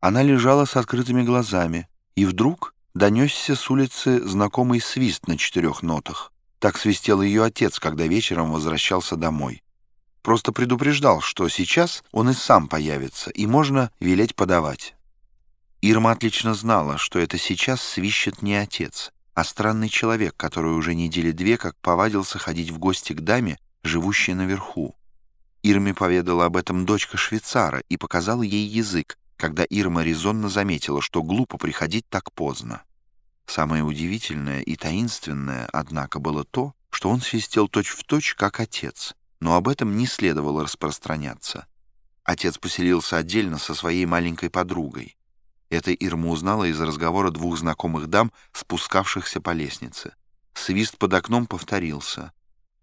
Она лежала с открытыми глазами, и вдруг донесся с улицы знакомый свист на четырех нотах. Так свистел ее отец, когда вечером возвращался домой. Просто предупреждал, что сейчас он и сам появится, и можно велеть подавать. Ирма отлично знала, что это сейчас свищет не отец, а странный человек, который уже недели две как повадился ходить в гости к даме, живущей наверху. Ирме поведала об этом дочка швейцара и показала ей язык, когда Ирма резонно заметила, что глупо приходить так поздно. Самое удивительное и таинственное, однако, было то, что он свистел точь-в-точь, точь, как отец, но об этом не следовало распространяться. Отец поселился отдельно со своей маленькой подругой. Это Ирма узнала из разговора двух знакомых дам, спускавшихся по лестнице. Свист под окном повторился.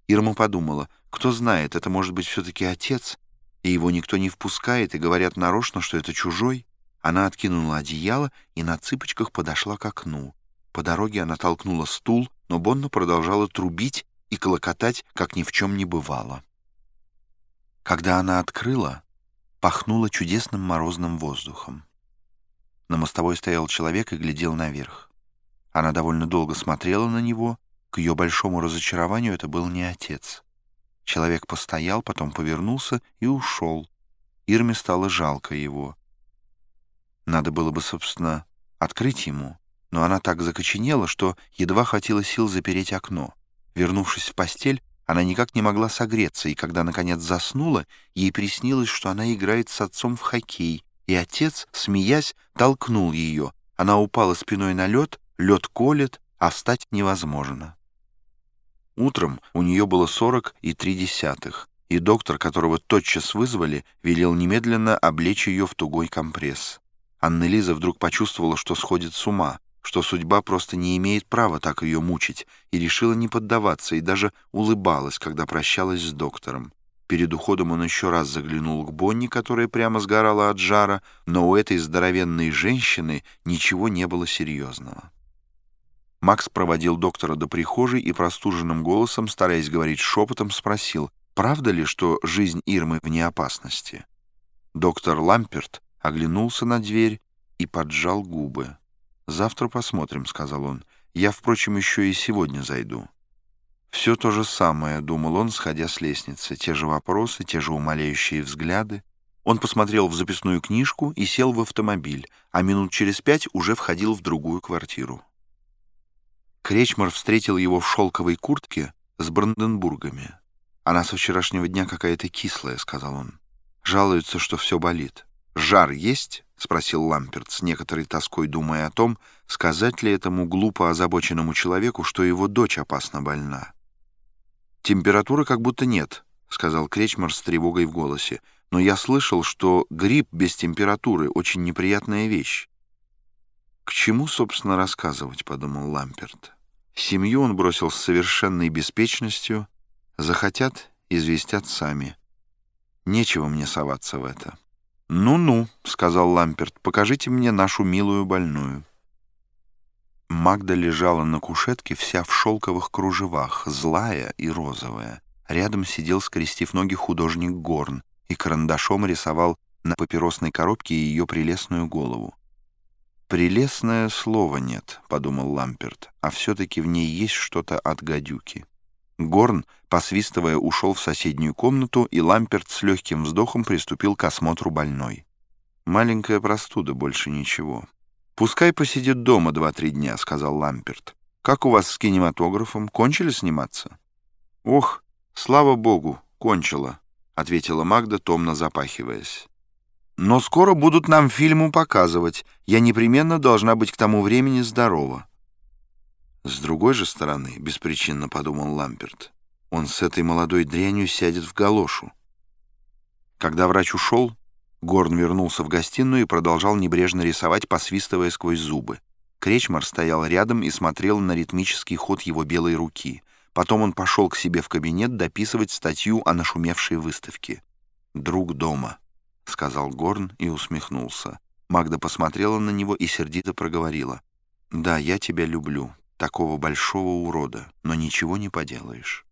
Ирма подумала, кто знает, это может быть все-таки отец, и его никто не впускает, и говорят нарочно, что это чужой. Она откинула одеяло и на цыпочках подошла к окну. По дороге она толкнула стул, но Бонна продолжала трубить и колокотать, как ни в чем не бывало. Когда она открыла, пахнуло чудесным морозным воздухом. На мостовой стоял человек и глядел наверх. Она довольно долго смотрела на него. К ее большому разочарованию это был не отец. Человек постоял, потом повернулся и ушел. Ирме стало жалко его. Надо было бы, собственно, открыть ему, но она так закоченела, что едва хватило сил запереть окно. Вернувшись в постель, она никак не могла согреться, и когда, наконец, заснула, ей приснилось, что она играет с отцом в хоккей, и отец, смеясь, толкнул ее. Она упала спиной на лед, лед колет, а встать невозможно. Утром у нее было сорок и доктор, которого тотчас вызвали, велел немедленно облечь ее в тугой компресс. Анна-Лиза вдруг почувствовала, что сходит с ума, что судьба просто не имеет права так ее мучить, и решила не поддаваться, и даже улыбалась, когда прощалась с доктором. Перед уходом он еще раз заглянул к Бонни, которая прямо сгорала от жара, но у этой здоровенной женщины ничего не было серьезного. Макс проводил доктора до прихожей и простуженным голосом, стараясь говорить шепотом, спросил, правда ли, что жизнь Ирмы вне опасности. Доктор Ламперт оглянулся на дверь и поджал губы. «Завтра посмотрим», — сказал он. «Я, впрочем, еще и сегодня зайду». Все то же самое, думал он, сходя с лестницы. Те же вопросы, те же умоляющие взгляды. Он посмотрел в записную книжку и сел в автомобиль, а минут через пять уже входил в другую квартиру. Кречмар встретил его в шелковой куртке с Бранденбургами. «Она со вчерашнего дня какая-то кислая», — сказал он. «Жалуется, что все болит». «Жар есть?» — спросил Ламперт, с некоторой тоской думая о том, сказать ли этому глупо озабоченному человеку, что его дочь опасно больна. «Температуры как будто нет», — сказал Кречмар с тревогой в голосе. «Но я слышал, что грипп без температуры — очень неприятная вещь». «К чему, собственно, рассказывать?» — подумал Ламперт. Семью он бросил с совершенной беспечностью. Захотят — известят сами. Нечего мне соваться в это. «Ну-ну», — сказал Ламперт, — «покажите мне нашу милую больную». Магда лежала на кушетке вся в шелковых кружевах, злая и розовая. Рядом сидел, скрестив ноги, художник Горн и карандашом рисовал на папиросной коробке ее прелестную голову. «Прелестное слово нет», — подумал Ламперт, «а все-таки в ней есть что-то от гадюки». Горн, посвистывая, ушел в соседнюю комнату, и Ламперт с легким вздохом приступил к осмотру больной. Маленькая простуда, больше ничего. «Пускай посидит дома два-три дня», — сказал Ламперт. «Как у вас с кинематографом? Кончили сниматься?» «Ох, слава богу, кончила», — ответила Магда, томно запахиваясь. «Но скоро будут нам фильму показывать. Я непременно должна быть к тому времени здорова». С другой же стороны, беспричинно подумал Ламперт, он с этой молодой дрянью сядет в галошу. Когда врач ушел, Горн вернулся в гостиную и продолжал небрежно рисовать, посвистывая сквозь зубы. Кречмар стоял рядом и смотрел на ритмический ход его белой руки. Потом он пошел к себе в кабинет дописывать статью о нашумевшей выставке. «Друг дома», — сказал Горн и усмехнулся. Магда посмотрела на него и сердито проговорила. «Да, я тебя люблю, такого большого урода, но ничего не поделаешь».